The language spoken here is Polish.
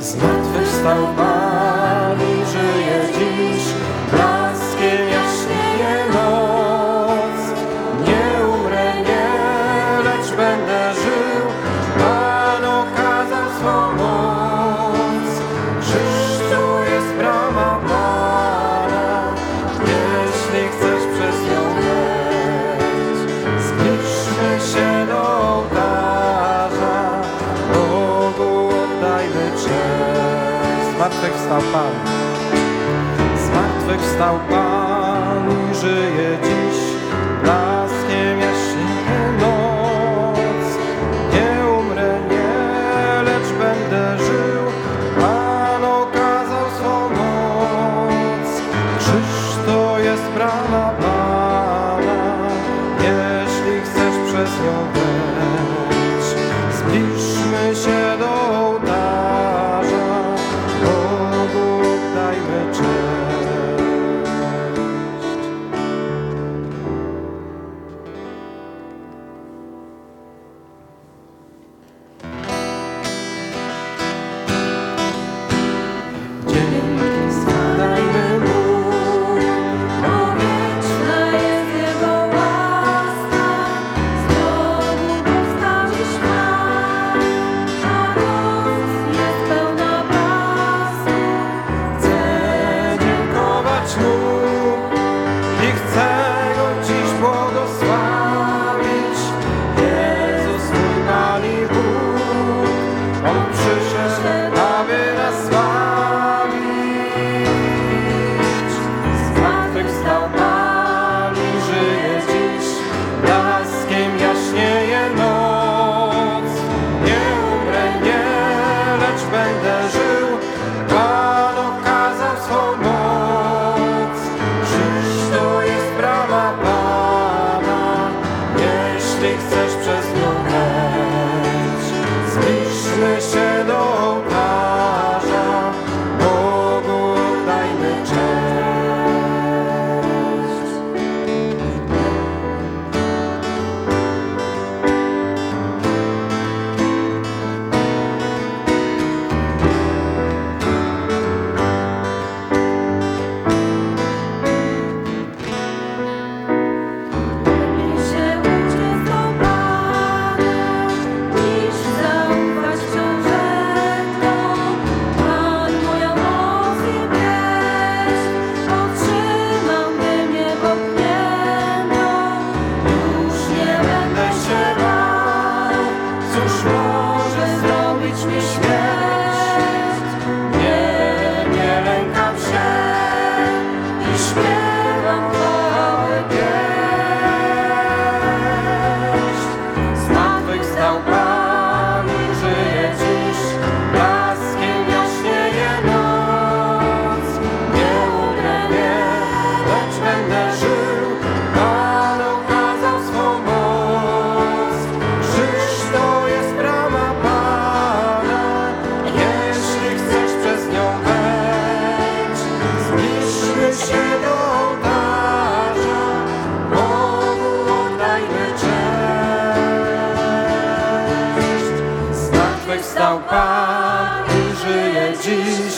Zmartwychwstał Pan. Zmartwychwstał Pan, zmartwychwstał Pan i żyje dziś blaskiem jaśnie noc. Nie umrę, nie, lecz będę żył, Pan okazał swą moc. Krzyż to jest brama Pana, jeśli chcesz przez nią Pan użyje dziś.